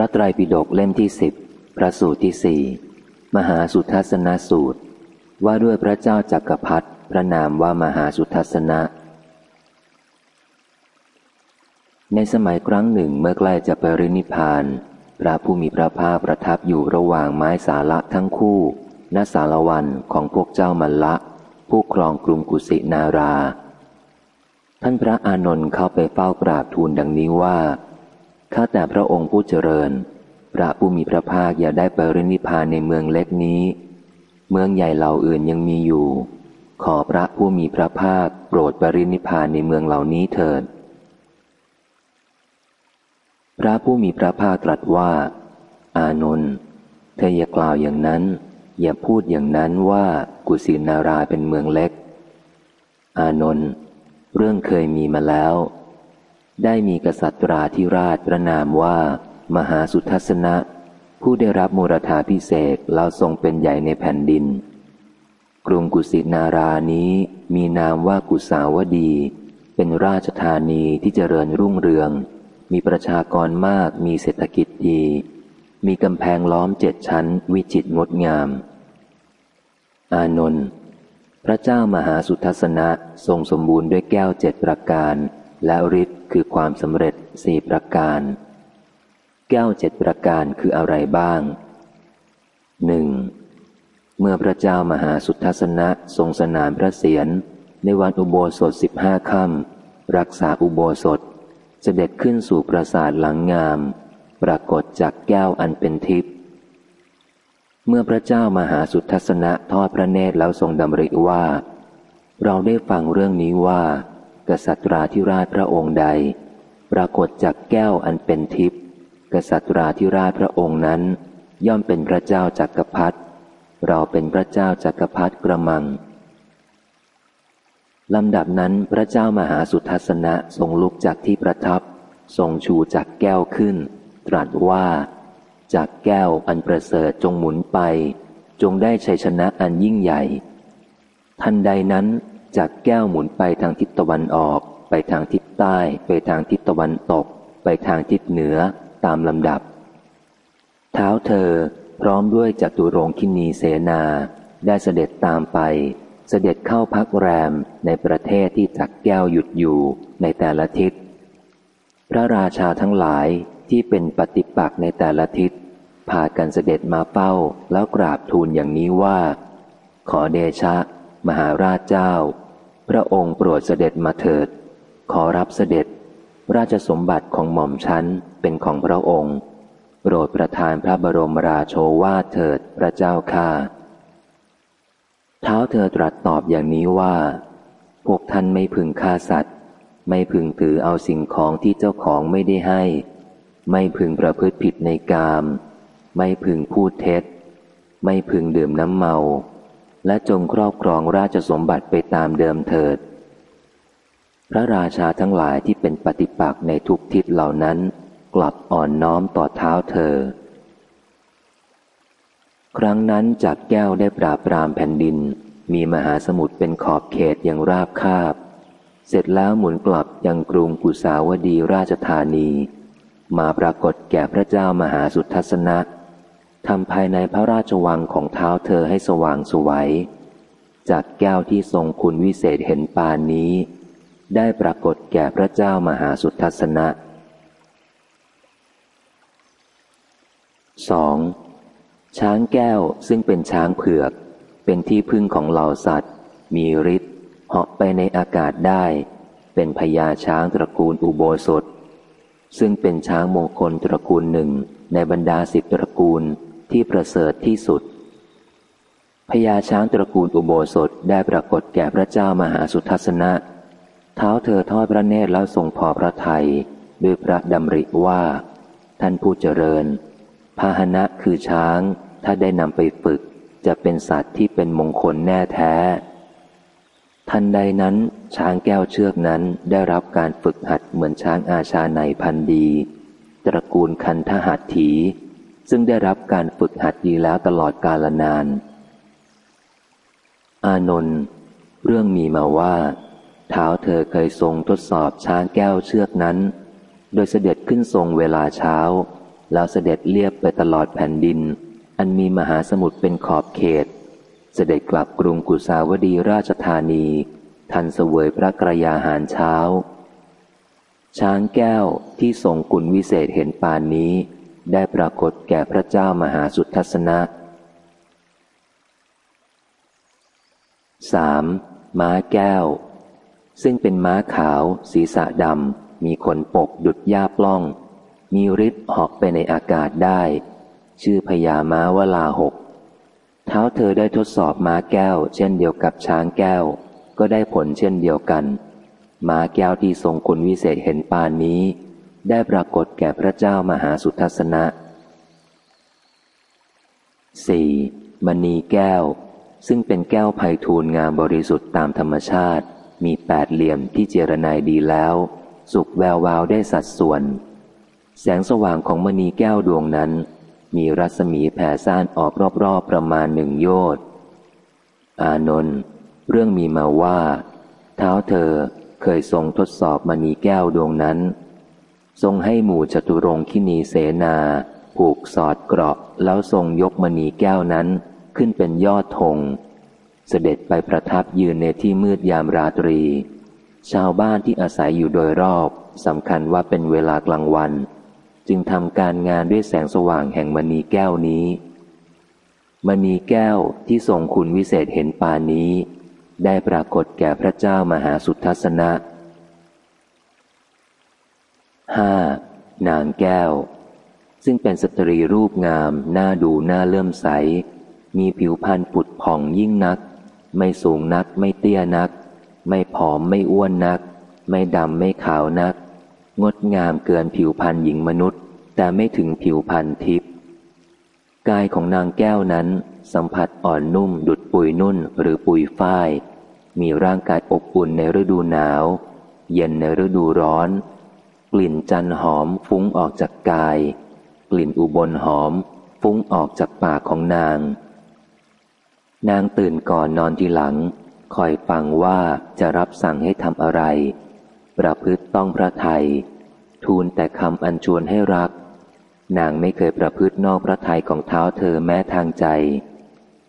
ระไตรปิฎกเล่มที่สิบพระสูตรที่สี่มหาสุทัศนสูตร ว่าด้วยพระเจ้าจักรพรรดิพระนามว่ามหาสุทัศนะ ในสมัยครั้งหนึ่งเมื่อใกล้จะปรินิพาน พระผู้มีพระภาคประทับอยู่ระหว่างไม้สาระทั้งคู่ณสารวันของพวกเจ้ามัลละ ผู้ครองกรุงกุสินารา ท่านพระอานนท์เข้าไปเฝ้ากราบทูลดังนี้ว่า ข้าแต่พระองค์ผู้เจริญ พระผู้มีพระภาคอย่าได้ปรินิพานในเมืองเล็กนี้ เมืองใหญ่เหล่าอื่นยังมีอยู่ ขอพระผู้มีพระภาคโปรดปรินิพานในเมืองเหล่านี้เถิด พระผู้มีพระภาคตรัสว่า อานนท์เธออย่ากล่าวอย่างนั้น อย่าพูดอย่างนั้นว่ากุสินาราเป็นเมืองเล็ก อานนท์เรื่องเคยมีมาแล้ว ได้มีกษัตราธิราชประนามว่า มหาสุทัศนะ ผู้ได้รับมูรธาพิเศษแล้วทรงเป็นใหญ่ในแผ่นดิน กรุงกุสินารานี้มีนามว่ากุสาวดี เป็นราชธานีที่เจริญรุ่งเรือง มีประชากรมากมีเศรษฐกิจดี มีกำแพงล้อมเจ็ดชั้นวิจิตรงดงาม อานนท์พระเจ้ามหาสุทัศนะทรงสมบูรณ์ด้วยแก้วเจ็ดประการ และฤทธิ์คือความสำเร็จสี่ประการ แก้วเจ็ดประการคืออะไรบ้างหนึ่งเมื่อพระเจ้ามหาสุทัศนะทรงสนานพระเศียรในวันอุโบสถสิบห้าค่ำรักษาอุโบสถเสด็จขึ้นสู่ปราสาทหลังงาม ปรากฏจากแก้วอันเป็นทิพย์เมื่อพระเจ้ามหาสุทัศนะทอดพระเนตรแล้วทรงดำริว่า เราได้ฟังเรื่องนี้ว่า กษัตราธิราชพระองค์ใด ปรากฏจากแก้วอันเป็นทิพย์กษัตราธิราชพระองค์นั้น ย่อมเป็นพระเจ้าจักรพรรดิเราเป็นพระเจ้าจักรพรรดิกระมังลำดับนั้นพระเจ้ามหาสุทัศนะทรงลุกจากที่ประทับ ทรงชูจากแก้วขึ้น ตรัสว่า จากแก้วอันประเสริฐจงหมุนไป จงได้ชัยชนะอันยิ่งใหญ่ ทันใดนั้น จากแก้วหมุนไปทางทิศตะวันออก ไปทางทิศใต้ ไปทางทิศตะวันตก ไปทางทิศเหนือตามลำดับ เท้าเธอพร้อมด้วยจัตุรงคินีเสนา ได้เสด็จตามไป เสด็จเข้าพักแรมในประเทศที่จักแก้วหยุดอยู่ในแต่ละทิศ พระราชาทั้งหลายที่เป็นปฏิปักษ์ในแต่ละทิศพากันเสด็จมาเป้าแล้วกราบทูลอย่างนี้ว่า ขอเดชะ มหาราชเจ้า พระองค์โปรดเสด็จมาเถิด ขอรับเสด็จ ราชสมบัติของหม่อมชั้นเป็นของพระองค์โปรดประทานพระบรมราโชวาทเถิดพระเจ้าข้าเท้าเธอตรัสตอบอย่างนี้ว่า พวกท่านไม่พึงฆ่าสัตว์ ไม่พึงถือเอาสิ่งของที่เจ้าของไม่ได้ให้ ไม่พึงประพฤติผิดในกาม ไม่พึงพูดเท็จ ไม่พึงดื่มน้ำเมา และจงครอบครองราชสมบัติไปตามเดิมเถิด พระราชาทั้งหลายที่เป็นปฏิปักษ์ในทุกทิศเหล่านั้น กลับอ่อนน้อมต่อเท้าเธอ ครั้งนั้นจากแก้วได้ปราบปรามแผ่นดิน มีมหาสมุทรเป็นขอบเขตอย่างราบคาบ เสร็จแล้วหมุนกลับยังกรุงกุสาวดีราชธานี มาปรากฏแก่พระเจ้ามหาสุทัศนะ ทำภายในพระราชวังของเท้าเธอให้สว่างสวัยจากแก้วที่ทรงคุณวิเศษเห็นปานนี้ ได้ปรากฏแก่พระเจ้ามหาสุทัศนะ 2. ช้างแก้วซึ่งเป็นช้างเผือก เป็นที่พึ่งของเหล่าสัตว์ มีฤทธิ์เหาะไปในอากาศได้ เป็นพญาช้างตระกูลอุโบสถ ซึ่งเป็นช้างมงคลตระกูลหนึ่งในบรรดาสิบตระกูล ที่ประเสริฐที่สุดพญาช้างตระกูลอุโบสถได้ปรากฏแก่พระเจ้ามหาสุทัศนะ เท้าเธอทอดพระเนตรแล้วทรงพอพระทัยด้วยพระดำริว่า ท่านผู้เจริญ พาหนะคือช้างถ้าได้นำไปฝึก จะเป็นสัตว์ที่เป็นมงคลแน่แท้ ทันใดนั้น ช้างแก้วเชือกนั้นได้รับการฝึกหัดเหมือนช้างอาชาในพันดี ตระกูลคันทหัตถี ซึ่งได้รับการฝึกหัดดีแล้วตลอดกาลนาน อานนท์เรื่องมีมาว่า เท้าเธอเคยทรงทดสอบช้างแก้วเชือกนั้น โดยเสด็จขึ้นทรงเวลาเช้า แล้วเสด็จเลียบไปตลอดแผ่นดิน อันมีมหาสมุทรเป็นขอบเขต เสด็จกลับกรุงกุสาวดีราชธานี ทันเสวยพระกรยาหารเช้า ช้างแก้วที่ทรงกุลวิเศษเห็นปานนี้ ได้ปรากฏแก่พระเจ้ามหาสุทัศนะ 3. ม้าแก้ว ซึ่งเป็นม้าขาวศีรษะดำ มีขนปกดุดหญ้าปล้อง มีฤทธิ์หอกไปในอากาศได้ ชื่อพญาม้าวลาหก เท้าเธอได้ทดสอบม้าแก้ว เช่นเดียวกับช้างแก้ว ก็ได้ผลเช่นเดียวกัน ม้าแก้วที่ทรงคุณวิเศษเห็นปานนี้ ได้ปรากฏแก่พระเจ้ามหาสุทัศนะ 4. มณีแก้ว ซึ่งเป็นแก้วไพทูลงามบริสุทธิ์ตามธรรมชาติ มีแปดเหลี่ยมที่เจรนายดีแล้ว สุกแวววาวได้สัดส่วน แสงสว่างของมณีแก้วดวงนั้น มีรัศมีแผ่ซ่านออกรอบๆประมาณหนึ่งโยชน์อานนท์เรื่องมีมาว่า เท้าเธอเคยทรงทดสอบมณีแก้วดวงนั้น ทรงให้หมู่จตุรงคินีเสนาผูกสอดเกราะแล้วทรงยกมณีแก้วนั้นขึ้นเป็นยอดธงเสด็จไปประทับยืนในที่มืดยามราตรี ชาวบ้านที่อาศัยอยู่โดยรอบสำคัญว่าเป็นเวลากลางวัน จึงทำการงานด้วยแสงสว่างแห่งมณีแก้วนี้ มณีแก้วที่ทรงคุณวิเศษเห็นปานนี้ ได้ปรากฏแก่พระเจ้ามหาสุทัศนะ ห้านางแก้ว ซึ่งเป็นสตรีรูปงามหน่าดูหน่าเลื่อมใส มีผิวพรรณปุดผ่องยิ่งนัก ไม่สูงนักไม่เตี้ยนัก ไม่ผอมไม่อ้วนนัก ไม่ดำไม่ขาวนัก งดงามเกินผิวพรรณหญิงมนุษย์ แต่ไม่ถึงผิวพรรณทิพย์กายของนางแก้วนั้น สัมผัสอ่อนนุ่มดุดปุยนุ่นหรือปุยฝ้าย มีร่างกายอบอุ่นในฤดูหนาว เย็นในฤดูร้อน กลิ่นจันหอมฟุ้งออกจากกาย กลิ่นอุบลหอม ฟุ้งออกจากปากของนาง นางตื่นก่อนนอนทีหลัง คอยฟังว่าจะรับสั่งให้ทำอะไร ประพฤติต้องพระไทย ทูลแต่คำอัญชวนให้รัก นางไม่เคยประพฤตินอกพระไทยของเท้าเธอแม้ทางใจ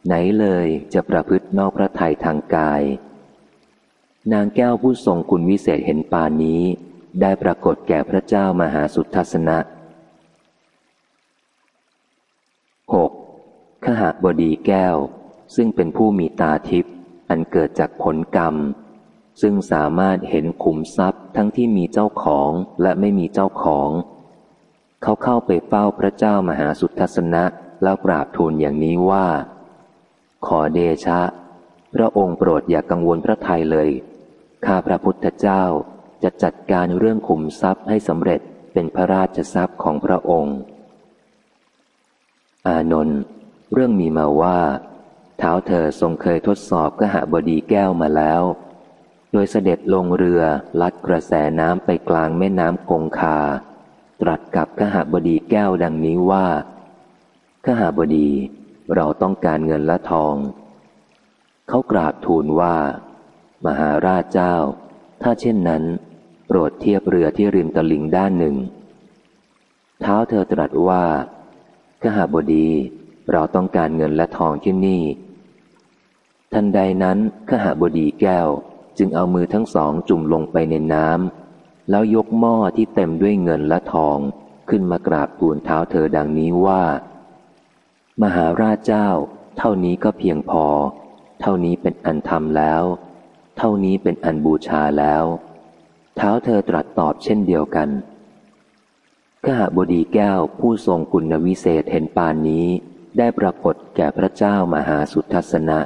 ไหนเลยจะประพฤตินอกพระไทยทางกาย นางแก้วผู้ทรงคุณวิเศษเห็นปานนี้ ได้ปรากฏแก่พระเจ้ามหาสุทัศนะ 6. ขหบดีแก้ว ซึ่งเป็นผู้มีตาทิพย์อันเกิดจากผลกรรม ซึ่งสามารถเห็นขุมทรัพย์ทั้งที่มีเจ้าของและไม่มีเจ้าของ เขาเข้าไปเฝ้าพระเจ้ามหาสุทัศนะแล้วกราบทูลอย่างนี้ว่า ขอเดชะ พระองค์โปรดอย่ากกังวลพระทัยเลย ข้าพระพุทธเจ้า จะจัดการเรื่องขุมทรัพย์ให้สำเร็จเป็นพระราชทรัพย์ของพระองค์ อานนท์เรื่องมีมาว่าเท้าเธอทรงเคยทดสอบกหบดีแก้วมาแล้ว โดยเสด็จลงเรือลัดกระแสน้ำไปกลางแม่น้ำคงคา ตรัสกับกหบดีแก้วดังนี้ว่าขหบดีเราต้องการเงินและทอง เขากราบทูลว่า มหาราชเจ้า ถ้าเช่นนั้น โปรดเทียบเรือที่ริมตลิ่งด้านหนึ่ง เท้าเธอตรัสว่าขหบดี เราต้องการเงินและทองที่นี่ ทันใดนั้นขหบดีแก้วจึงเอามือทั้งสองจุ่มลงไปในน้ำแล้วยกหม้อที่เต็มด้วยเงินและทองขึ้นมากราบทูลเท้าเธอดังนี้ว่า มหาราชเจ้า เท่านี้ก็เพียงพอ เท่านี้เป็นอันทำแล้ว เท่านี้เป็นอันบูชาแล้ว เท้าเธอตรัสตอบเช่นเดียวกันขหบดีแก้วผู้ทรงคุณวิเศษเห็นปานนี้ ได้ปรากฏแก่พระเจ้ามหาสุทัศนะ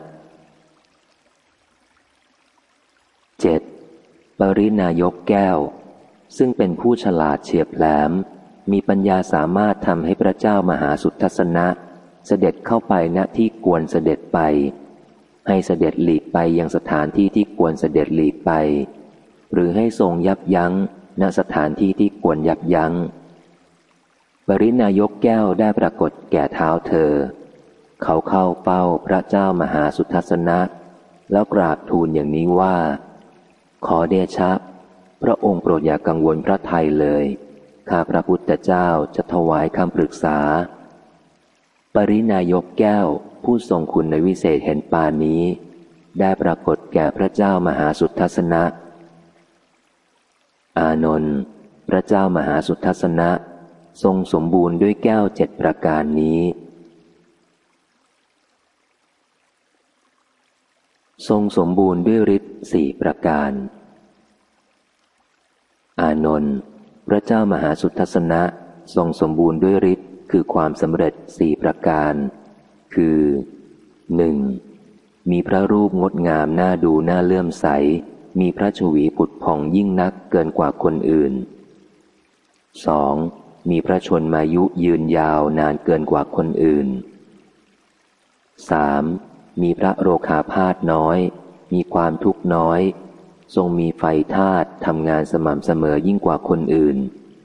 เจ็ดปรินายกแก้ว ซึ่งเป็นผู้ฉลาดเฉียบแหลม มีปัญญาสามารถทำให้พระเจ้ามหาสุทัศนะ เสด็จเข้าไปณที่กวนเสด็จไป ให้เสด็จหลีกไปยังสถานที่ที่ควรเสด็จหลีกไป หรือให้ทรงยับยั้ง ณสถานที่ที่ควรยับยัง้งปรินายกแก้วได้ปรากฏแก่เท้าเธอ เขาเข้าเฝ้าพระเจ้ามหาสุทัศนะ แล้วกราบทูลอย่างนี้ว่า ขอเดชะ พระองค์โปรดอย่ากกังวลพระไทยเลย ข้าพระพุทธเจ้าจะถวายคำปรึกษา ปรินายกแก้วผู้ทรงคุณในวิเศษเห็นปานนี้ ได้ปรากฏแก่พระเจ้ามหาสุทัศนะ อานนท์พระเจ้ามหาสุทัศนะ ทรงสมบูรณ์ด้วยแก้วเจ็ดประการนี้ ทรงสมบูรณ์ด้วยฤทธิ์สี่ประการ อานนท์พระเจ้ามหาสุทัศนะ ทรงสมบูรณ์ด้วยฤทธิ์คือความสำเร็จสี่ประการ คือหนึ่งมีพระรูปงดงามน่าดูน่าเลื่อมใส มีพระชวีผุดผ่องยิ่งนักเกินกว่าคนอื่น 2. มีพระชนมายุยืนยาวนานเกินกว่าคนอื่น 3. มีพระโรคาพาธน้อย มีความทุกข์น้อย ทรงมีไฟธาตุทำงานสม่ำเสมอยิ่งกว่าคนอื่น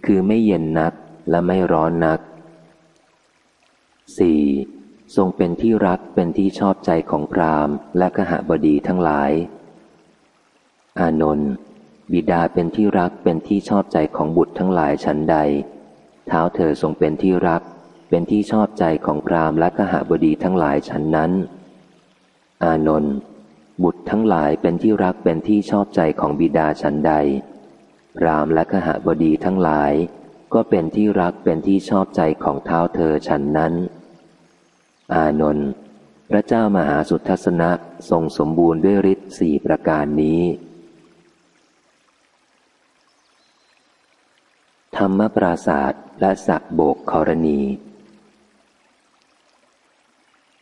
คือไม่เย็นนักและไม่ร้อนนัก 4. ทรงเป็นที่รักเป็นที่ชอบใจของพราหมณ์และขหบดีทั้งหลาย อานนท์บิดาเป็นที่รักเป็นที่ชอบใจของบุตรทั้งหลายฉันใด เท้าเธอทรงเป็นที่รัก เป็นที่ชอบใจของพราหมณ์และขหบดีทั้งหลายฉันนั้น อานนท์บุตรทั้งหลายเป็นที่รักเป็นที่ชอบใจของบิดาฉันใด พราหมณ์และขหบดีทั้งหลาย ก็เป็นที่รักเป็นที่ชอบใจของเท้าเธอฉันนั้น อานนท์พระเจ้ามหาสุทัศนะทรงสมบูรณ์ด้วยฤทธิ์สี่ประการนี้ ธรรมปราศาสตร์และสักโบกครณี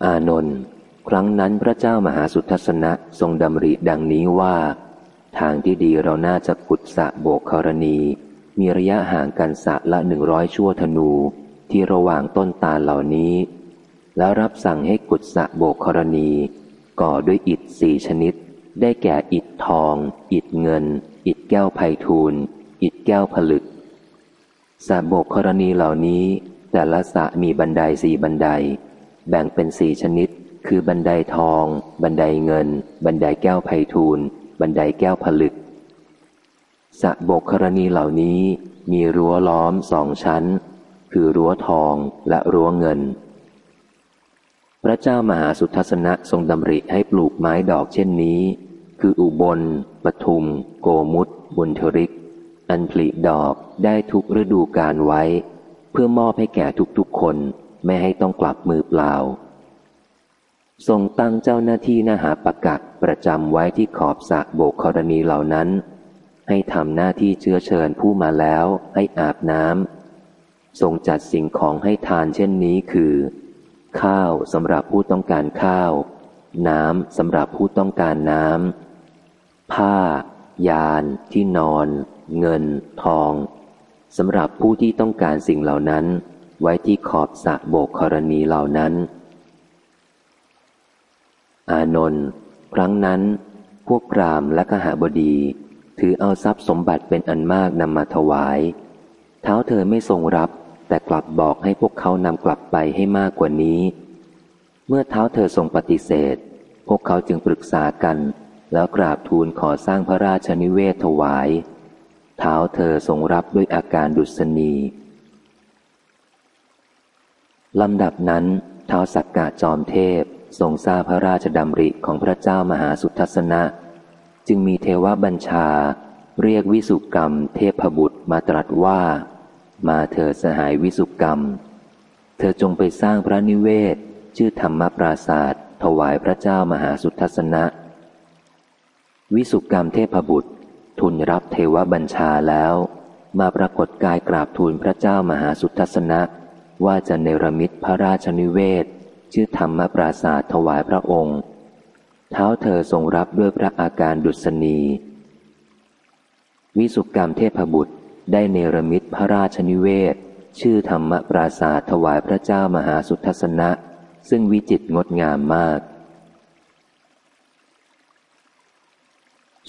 อานนท์ครั้งนั้นพระเจ้ามหาสุทัศนะทรงดำริดังนี้ว่า ทางที่ดีเราน่าจะขุดสะโบกครณี มีระยะห่างกันสะละหนึ่งร้อยชั่วธนู ที่ระหว่างต้นตาลเหล่านี้ แล้วรับสั่งให้ขุดสะโบกครณี ก่อด้วยอิฐสี่ชนิด ได้แก่อิฐทอง อิฐเงิน อิฐแก้วไพทูลอิฐแก้วผลึก สะบกครณีเหล่านี้ แต่ละสะมีบันไดสี่บันได แบ่งเป็นสี่ชนิด คือบันไดทอง บันไดเงิน บันไดแก้วไพทูลบันไดแก้วผลึกสะบกครณีเหล่านี้มีรั้วล้อมสองชั้น คือรั้วทองและรั้วเงิน พระเจ้ามหาสุทัศนะทรงดำริให้ปลูกไม้ดอกเช่นนี้ คืออุบลปทุม โกมุตบุญทริก อันผลิดอกได้ทุกฤดูการไว้ เพื่อมอบให้แก่ทุกๆคนไม่ให้ต้องกลับมือเปล่า ทรงตั้งเจ้าหน้าที่นาหาประกักประจำไว้ที่ขอบสระโบกครณีเหล่านั้น ให้ทำหน้าที่เชื้อเชิญผู้มาแล้วให้อาบน้ำทรงจัดสิ่งของให้ทานเช่นนี้คือ ข้าวสำหรับผู้ต้องการข้าว น้ำสำหรับผู้ต้องการน้ำผ้า ยานที่นอน เงิน ทองสำหรับผู้ที่ต้องการสิ่งเหล่านั้น ไว้ที่ขอบสระโบกครณีเหล่านั้น อานนท์ครั้งนั้น พวกพรามและขหบดี ถือเอาทรัพย์สมบัติเป็นอันมากนำมาถวาย เท้าเธอไม่ทรงรับ แต่กลับบอกให้พวกเขานำกลับไปให้มากกว่านี้ เมื่อเท้าเธอทรงปฏิเสธ พวกเขาจึงปรึกษากัน แล้วกราบทูลขอสร้างพระราชนิเวศถวาย เท้าเธอทรงรับด้วยอาการดุษณีลำดับนั้นเท้าสักกะจอมเทพทรงทราบพระราชดำริของพระเจ้ามหาสุทัศนะ จึงมีเทวบัญชา เรียกวิสุกรรม เทพบุตรมาตรัสว่า มาเธอสหายวิสุกรรม เธอจงไปสร้างพระนิเวศ ชื่อธรรมปราศาสตร์ถวายพระเจ้ามหาสุทัศนะ วิสุกรรมเทพบุตร ทูลรับเทวบัญชาแล้ว มาปรากฏกายกราบทูลพระเจ้ามหาสุทัศนะ ว่าจะเนรมิตพระราชนิเวศ ชื่อธรรมปราศาสถวายพระองค์ เท้าเธอทรงรับด้วยพระอาการดุษณี วิสุกรรมเทพบุตรได้เนรมิตพระราชนิเวศ ชื่อธรรมปราศาสถวายพระเจ้ามหาสุทัศนะ ซึ่งวิจิตรงดงามมาก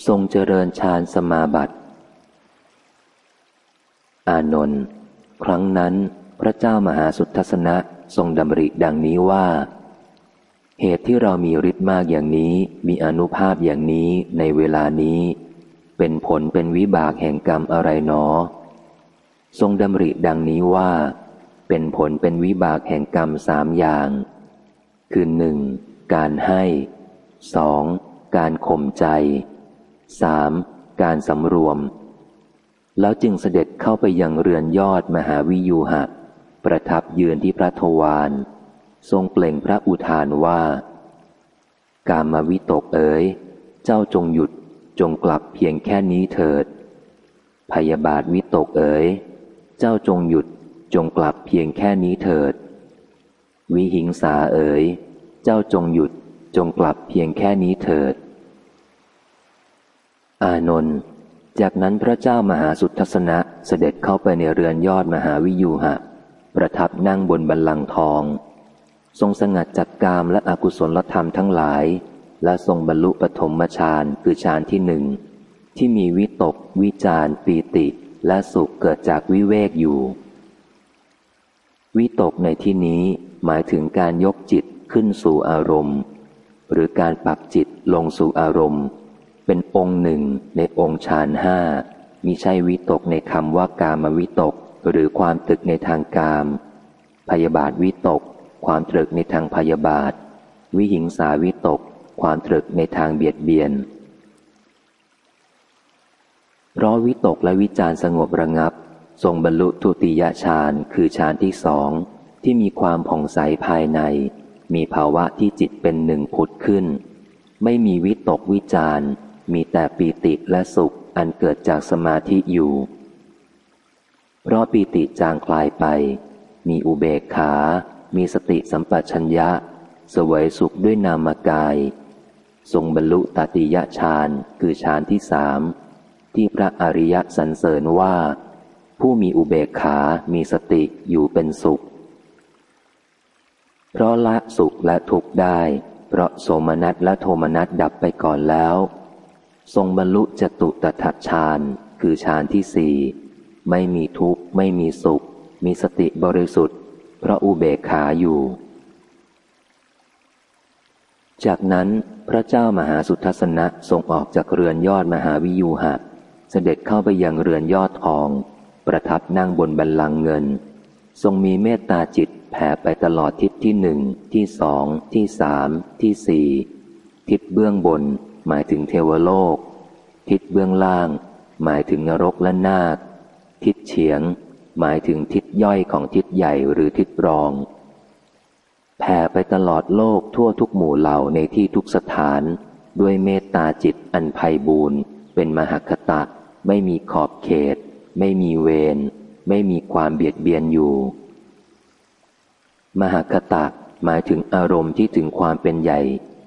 ทรงเจริญฌานสมาบัติ อานนท์ครั้งนั้นพระเจ้ามหาสุทัศนะทรงดำริดังนี้ว่า เหตุที่เรามีฤทธิ์มากอย่างนี้มีอนุภาพอย่างนี้ในเวลานี้ เป็นผลเป็นวิบากแห่งกรรมอะไรหนอ ทรงดำริดังนี้ว่า เป็นผลเป็นวิบากแห่งกรรมสามอย่าง คือหนึ่งการให้สองการข่มใจ สามการสำรวม แล้วจึงเสด็จเข้าไปยังเรือนยอดมหาวิยูหะ ประทับยืนที่พระทวารทรงเปล่งพระอุทานว่า การมาวิตกเอ๋ย เจ้าจงหยุดจงกลับเพียงแค่นี้เถิด พยาบาทวิตกเอ๋ย เจ้าจงหยุดจงกลับเพียงแค่นี้เถิด วิหิงสาเอ๋ย เจ้าจงหยุดจงกลับเพียงแค่นี้เถิด อานนท์จากนั้นพระเจ้ามหาสุทัศนะเสด็จเข้าไปในเรือนยอดมหาวิยูหะ ประทับนั่งบนบันลังทอง ทรงสงัดจากกามและอกุศลธรรมทั้งหลาย และทรงบรรลุปฐมฌานคือฌานที่หนึ่ง ที่มีวิตก วิจารปีติ และสุขเกิดจากวิเวกอยู่ วิตกในที่นี้หมายถึงการยกจิตขึ้นสู่อารมณ์ หรือการปักจิตลงสู่อารมณ์ เป็นองค์หนึ่งในองค์ฌานห้ามิใช่วิตกในคำว่ากามวิตก หรือความตึกในทางกาม พยาบาทวิตก ความตรึกในทางพยาบาท วิหิงสาวิตก ความตรึกในทางเบียดเบียน เพราะวิตกและวิจารสงบระงับ ทรงบรรลุทุติยฌานคือฌานที่สองที่มีความผ่องใสภายใน มีภาวะที่จิตเป็นหนึ่งผุดขึ้น ไม่มีวิตกวิจาร มีแต่ปีติและสุขอันเกิดจากสมาธิอยู่ เพราะปีติจางคลายไป มีอุเบกขา มีสติสัมปชัญญะ สวยสุขด้วยนามกาย ทรงบรรลุตติยฌานคือฌานที่สามที่พระอริยสรรเสริญว่า ผู้มีอุเบกขา มีสติอยู่เป็นสุข เพราะละสุขและทุกข์ได้ เพราะโสมนัสและโทมนัสดับไปก่อนแล้ว ทรงบรรลุจตุตถฌานคือฌานที่สี่ไม่มีทุกข์ ไม่มีสุข มีสติบริสุทธิ์ เพราะอุเบกขาอยู่ จากนั้นพระเจ้ามหาสุทัศนะทรงออกจากเรือนยอดมหาวิยูหะ เสด็จเข้าไปยังเรือนยอดทอง ประทับนั่งบนบันลังเงิน ทรงมีเมตตาจิตแผ่ไปตลอดทิศที่หนึ่งที่สองที่สามที่สี่ทิศเบื้องบน หมายถึงเทวโลก ทิศเบื้องล่าง หมายถึงนรกและนาค ทิศเฉียง หมายถึงทิศย่อยของทิศใหญ่หรือทิศรอง แผ่ไปตลอดโลกทั่วทุกหมู่เหล่าในที่ทุกสถาน ด้วยเมตตาจิตอันไพบูรณ์เป็นมหคตะ ไม่มีขอบเขต ไม่มีเวรไม่มีความเบียดเบียนอยู่ มหากตะหมายถึงอารมณ์ที่ถึงความเป็นใหญ่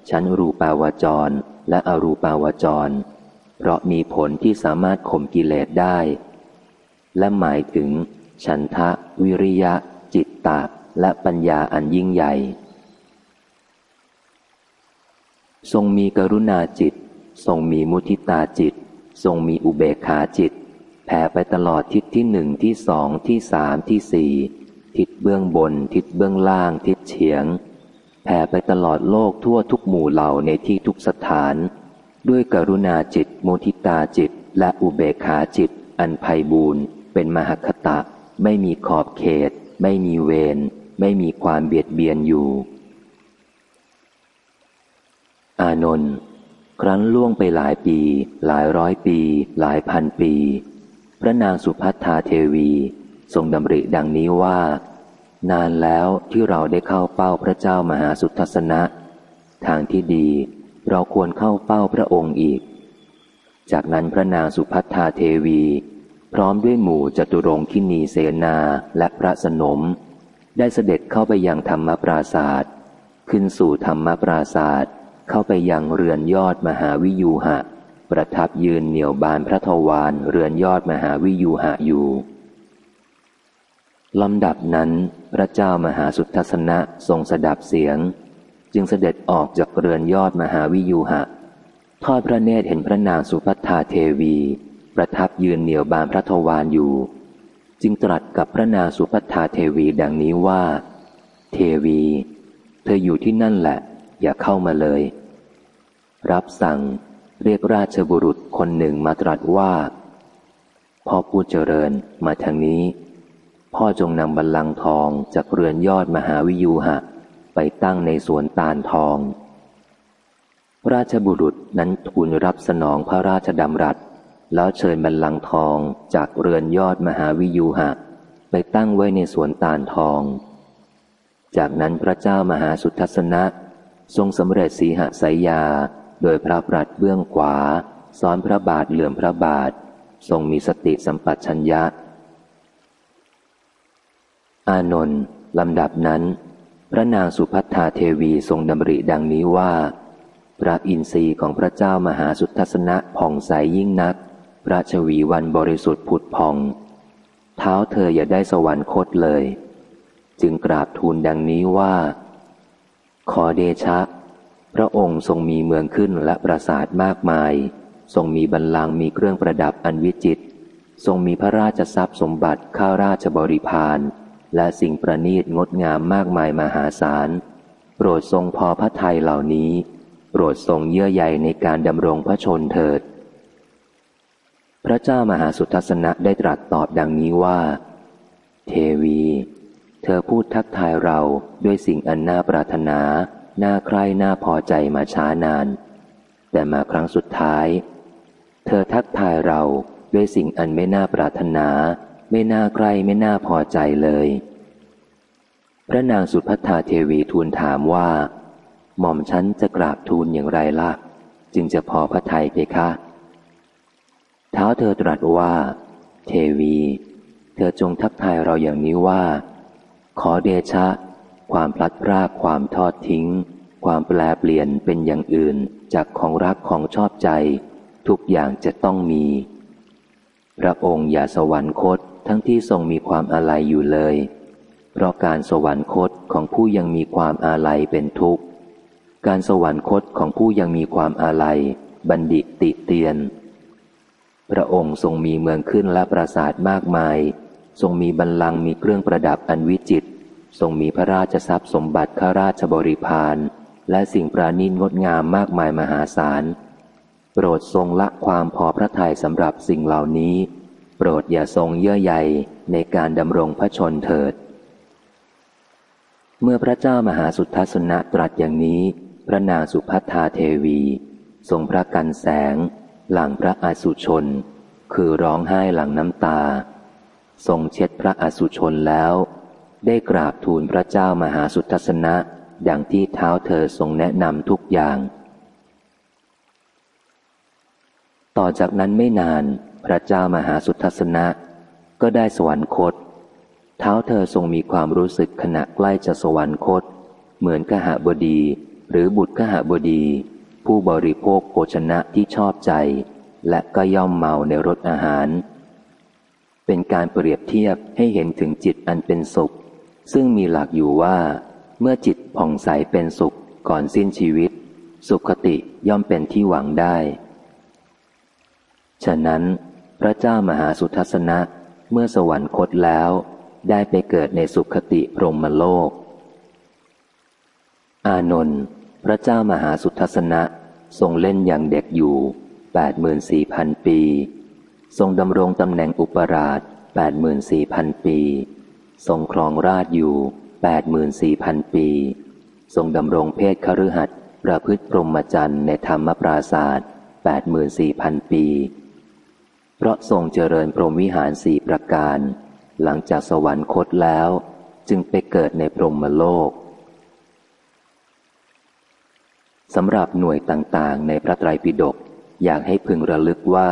ชั้นรูปาวจร และอรูปาวจร เพราะมีผลที่สามารถข่มกิเลสได้ และหมายถึง ฉันทะ วิริยะ จิตตะและปัญญาอันยิ่งใหญ่ ทรงมีกรุณาจิต ทรงมีมุทิตาจิต ทรงมีอุเบกขาจิต แผ่ไปตลอดทิศที่หนึ่งที่สองที่สามที่สี่ทิศเบื้องบน ทิศเบื้องล่าง ทิศเฉียง แผ่ไปตลอดโลกทั่วทุกหมู่เหล่าในที่ทุกสถาน ด้วยกรุณาจิตโมทิตาจิต และอุเบกขาจิต อันไพบูรณ์เป็นมหคตะ ไม่มีขอบเขต ไม่มีเวรไม่มีความเบียดเบียนอยู่ อานนท์ครั้นล่วงไปหลายปี หลายร้อยปี หลายพันปี พระนางสุพัทธาเทวี ทรงดำริดังนี้ว่า นานแล้วที่เราได้เข้าเป้าพระเจ้ามหาสุทัศนะ ทางที่ดีเราควรเข้าเป้าพระองค์อีก จากนั้นพระนางสุพัทธาเทวี พร้อมด้วยหมู่จตุรงคินีเสนาและพระสนม ได้เสด็จเข้าไปยังธรรมปราศาสตร์ขึ้นสู่ธรรมปราศาสตร์เข้าไปยังเรือนยอดมหาวิยูหะ ประทับยืนเหนียวบานพระทวารเรือนยอดมหาวิยูหะอยู่ลำดับนั้น พระเจ้ามหาสุทัศนะทรงสดับเสียง จึงเสด็จออกจากเรือนยอดมหาวิยูหะ ทอดพระเนตรเห็นพระนางสุพัทธาเทวี ประทับยืนเหนียวบานพระทวารอยู่ จึงตรัสกับพระนางสุพัทธาเทวีดังนี้ว่า เทวี เธออยู่ที่นั่นแหละ อย่าเข้ามาเลย รับสั่งเรียกราชบุรุษคนหนึ่งมาตรัสว่า พ่อผู้เจริญมาทางนี้ พ่อจงนำบัลลังก์ทองจากเรือนยอดมหาวิยูหะ ไปตั้งในสวนตาลทอง ราชบุรุษนั้นทูลรับสนองพระราชดำรัส แล้วเชิญบัลลังก์ทองจากเรือนยอดมหาวิยูหะ ไปตั้งไว้ในสวนตาลทอง จากนั้นพระเจ้ามหาสุทัศนะ ทรงสำเร็จสีหสายยา โดยพระปรัดเบื้องขวา ซ้อนพระบาทเหลื่อมพระบาท ทรงมีสติสัมปชัญญะ อานนท์ลำดับนั้น พระนางสุพัฒาเทวีทรงดำริดังนี้ว่า พระอินทรีย์ของพระเจ้ามหาสุทัศนะผ่องใสยยิ่งนัก พระชวีวันบริสุทธิ์ผุดพอง เท้าเธออย่าได้สวรรคตเลย จึงกราบทูลดังนี้ว่า ขอเดชะ พระองค์ทรงมีเมืองขึ้นและปราสาทมากมาย ทรงมีบันลังมีเครื่องประดับอันวิจิตรทรงมีพระราชทรัพย์สมบัติข้าราชบริพาร และสิ่งประณีตงดงามมากมายมหาศาล โปรดทรงพอพระทัยเหล่านี้ โปรดทรงเยื่อใยในการดำรงพระชนเถิด พระเจ้ามหาสุทัศนะได้ตรัสตอบดังนี้ว่า เทวี เธอพูดทักทายเราด้วยสิ่งอันน่าปรารถนา น่าใคร่น่าพอใจมาช้านาน แต่มาครั้งสุดท้าย เธอทักทายเราด้วยสิ่งอันไม่น่าปรารถนา ไม่น่าใกล้ไม่น่าพอใจเลย พระนางสุพัฒาเทวีทูลถามว่า หม่อมฉันจะกราบทูลอย่างไรล่ะ จึงจะพอพระทัยเพคะเท้าเธอตรัสว่า เทวี เธอจงทักทายเราอย่างนี้ว่า ขอเดชะ ความพลัดพรากความทอดทิ้ง ความแปลเปลี่ยนเป็นอย่างอื่นจากของรักของชอบใจ ทุกอย่างจะต้องมี พระองค์อย่าสวรรคต ทั้งที่ทรงมีความอาลัยอยู่เลย เพราะการสวรรคตของผู้ยังมีความอาลัยเป็นทุกข์ การสวรรคตของผู้ยังมีความอาลัย บัณฑิตติเตียน พระองค์ทรงมีเมืองขึ้นและปราสาทมากมาย ทรงมีบัลลังก์มีเครื่องประดับอันวิจิต ทรงมีพระราชทรัพย์สมบัติข้าราชบริพารและสิ่งปราณีตงดงามมากมายมหาศาล โปรดทรงละความพอพระทัยสำหรับสิ่งเหล่านี้ รดอย่าทรงเยื่อใยในการดำรงพระชนเถิด เมื่อพระเจ้ามหาสุทัศนะตรัสอย่างนี้ พระนางสุพัฒาเทวี ทรงพระกันแสง หลังพระอสุชน คือร้องไห้หลังน้ำตา ทรงเช็ดพระอสุชนแล้ว ได้กราบทูลพระเจ้ามหาสุทัศนะอย่างที่เท้าเธอทรงแนะนำทุกอย่าง ต่อจากนั้นไม่นาน พระเจ้ามหาสุทัศนะ ก็ได้สวรรคต เท้าเธอทรงมีความรู้สึกขณะใกล้จะสวรรคต เหมือนขหบดี หรือบุตรขหบดี ผู้บริโภคโภชนะที่ชอบใจ และก็ย่อมเมาในรสอาหาร เป็นการเปรียบเทียบให้เห็นถึงจิตอันเป็นสุข ซึ่งมีหลักอยู่ว่า เมื่อจิตผ่องใสเป็นสุขก่อนสิ้นชีวิต สุขติย่อมเป็นที่หวังได้ ฉะนั้น พระเจ้ามหาสุทัศนะ เมื่อสวรรคตแล้ว ได้ไปเกิดในสุขติพรหมโลก อานนท์พระเจ้ามหาสุทัศนะทรงเล่นอย่างเด็กอยู่แปดหมื่นสี่พันปี ทรงดำรงตำแหน่งอุปราชแปดหมื่นสี่พันปี ทรงครองราชอยู่แปดหมื่นสี่พันปี ทรงดำรงเพศคฤหัสประพฤติพรหมจรรย์ในธรรมปราศาสตร์แปดหมื่นสี่ พันปีเพราะทรงเจริญพรหมวิหารสี่ประการ หลังจากสวรรคตแล้ว จึงไปเกิดในพรหมโลกสำหรับหน่วยต่างๆ ในพระไตรปิฎกอยากให้พึงระลึกว่า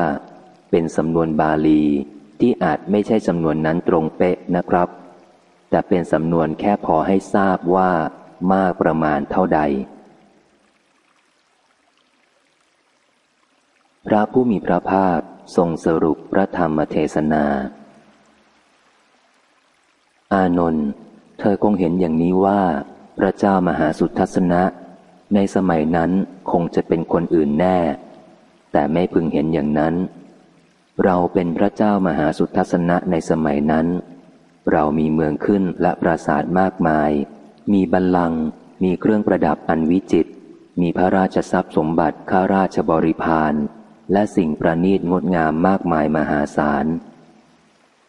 เป็นสำนวนบาลีที่อาจไม่ใช่สำนวนนั้นตรงเป๊ะนะครับ แต่เป็นสำนวนแค่พอให้ทราบว่ามากประมาณเท่าใด พระผู้มีพระภาค ทรงสรุปพระธรรมเทศนา อานนท์เธอคงเห็นอย่างนี้ว่า พระเจ้ามหาสุทัศนะ ในสมัยนั้นคงจะเป็นคนอื่นแน่ แต่ไม่พึงเห็นอย่างนั้น เราเป็นพระเจ้ามหาสุทัศนะในสมัยนั้น เรามีเมืองขึ้นและปราสาทมากมาย มีบัลลังก์มีเครื่องประดับอันวิจิตมีพระราชทรัพย์สมบัติข้าราชบริพาร และสิ่งประณีตงดงามมากมายมหาศาล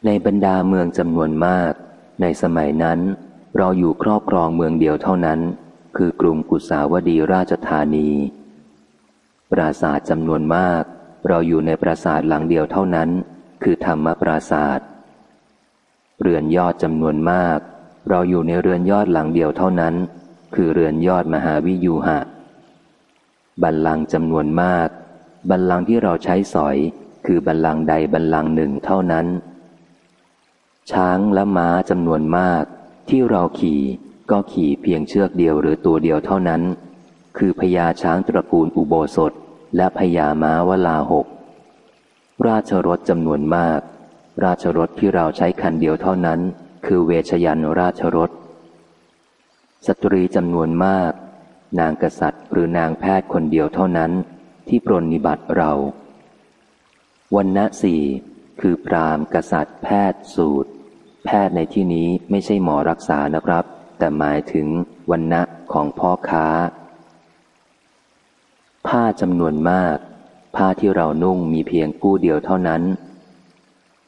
ในบรรดาเมืองจำนวนมาก ในสมัยนั้น เราอยู่ครอบครองเมืองเดียวเท่านั้น คือกรุงกุสาวดีราชธานี ปราสาทจำนวนมาก เราอยู่ในปราสาทหลังเดียวเท่านั้น คือธรรมปราสาท เรือนยอดจำนวนมาก เราอยู่ในเรือนยอดหลังเดียวเท่านั้น คือเรือนยอดมหาวิยูหะบัลลังก์จำนวนมาก บัลลังก์ที่เราใช้สอย คือบัลลังก์ใดบัลลังก์หนึ่งเท่านั้น ช้างและม้าจำนวนมาก ที่เราขี่ก็ขี่เพียงเชือกเดียวหรือตัวเดียวเท่านั้น คือพญาช้างตระกูลอุโบสถ และพญาม้าวลาหก ราชรถจำนวนมาก ราชรถที่เราใช้คันเดียวเท่านั้น คือเวชยันราชรถ สตรีจำนวนมาก นางกษัตริย์หรือนางแพทย์คนเดียวเท่านั้น ที่ปรนนิบัติเรา วันณะสี่คือพรามกษัตริย์ แพทย์สูตร แพทย์ในที่นี้ไม่ใช่หมอรักษานะครับ แต่หมายถึงวันณะของพ่อค้า ผ้าจำนวนมาก ผ้าที่เรานุ่งมีเพียงกู้เดียวเท่านั้น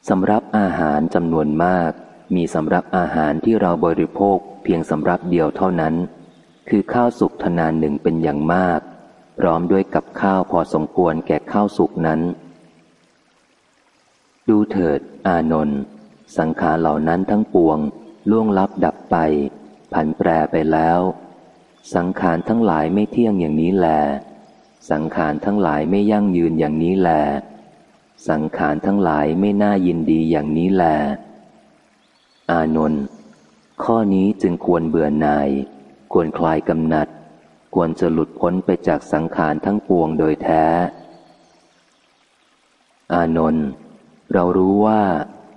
สำรับอาหารจำนวนมาก มีสำรับอาหารที่เราบริโภคเพียงสำรับเดียวเท่านั้น คือข้าวสุกทนานหนึ่งเป็นอย่างมาก พร้อมด้วยกับข้าวพอสมควรแก่ข้าวสุกนั้น ดูเถิด อานนท์สังขารเหล่านั้นทั้งปวง ล่วงลับดับไป ผันแปรไปแล้ว สังขารทั้งหลายไม่เที่ยงอย่างนี้แล สังขารทั้งหลายไม่ยั่งยืนอย่างนี้แล สังขารทั้งหลายไม่น่ายินดีอย่างนี้แล อานนท์ข้อนี้จึงควรเบื่อหน่าย ควรคลายกำหนัด ควรจะหลุดพ้นไปจากสังขารทั้งปวงโดยแท้ อานนท์เรารู้ว่า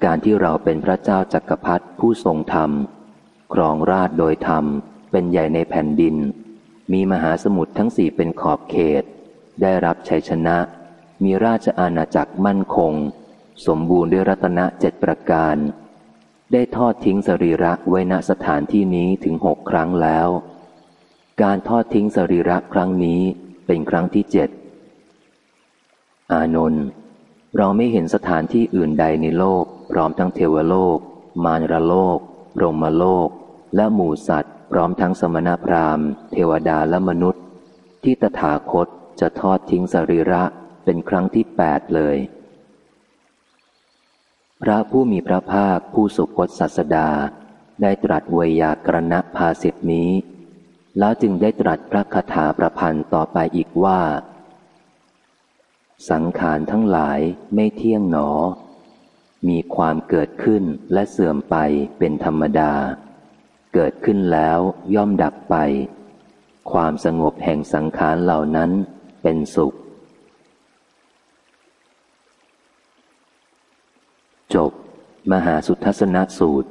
การที่เราเป็นพระเจ้าจักรพรรดิผู้ทรงธรรม ครองราชโดยธรรม เป็นใหญ่ในแผ่นดิน มีมหาสมุทรทั้งสี่เป็นขอบเขต ได้รับชัยชนะ มีราชอาณาจักรมั่นคง สมบูรณ์ด้วยรัตนเจ็ดประการ ได้ทอดทิ้งสรีระไว้ณสถานที่นี้ถึงหกครั้งแล้ว การทอดทิ้งสรีระครั้งนี้เป็นครั้งที่เจ็ด อานนท์เราไม่เห็นสถานที่อื่นใดในโลก พร้อมทั้งเทวโลก มารรโลกรมโลก และหมู่สัตว์ พร้อมทั้งสมณพราหมณ์ เทวดาและมนุษย์ ที่ตถาคตจะทอดทิ้งสรีระเป็นครั้งที่แปดเลย พระผู้มีพระภาคผู้สุคตศาสดา ได้ตรัสวยากรณภาสิทนี้ แล้วจึงได้ตรัสพระคาถาประพันธ์ต่อไปอีกว่า สังขารทั้งหลายไม่เที่ยงหนอ มีความเกิดขึ้นและเสื่อมไปเป็นธรรมดา เกิดขึ้นแล้วย่อมดับไป ความสงบแห่งสังขารเหล่านั้นเป็นสุข จบ มหาสุทัศนสูตร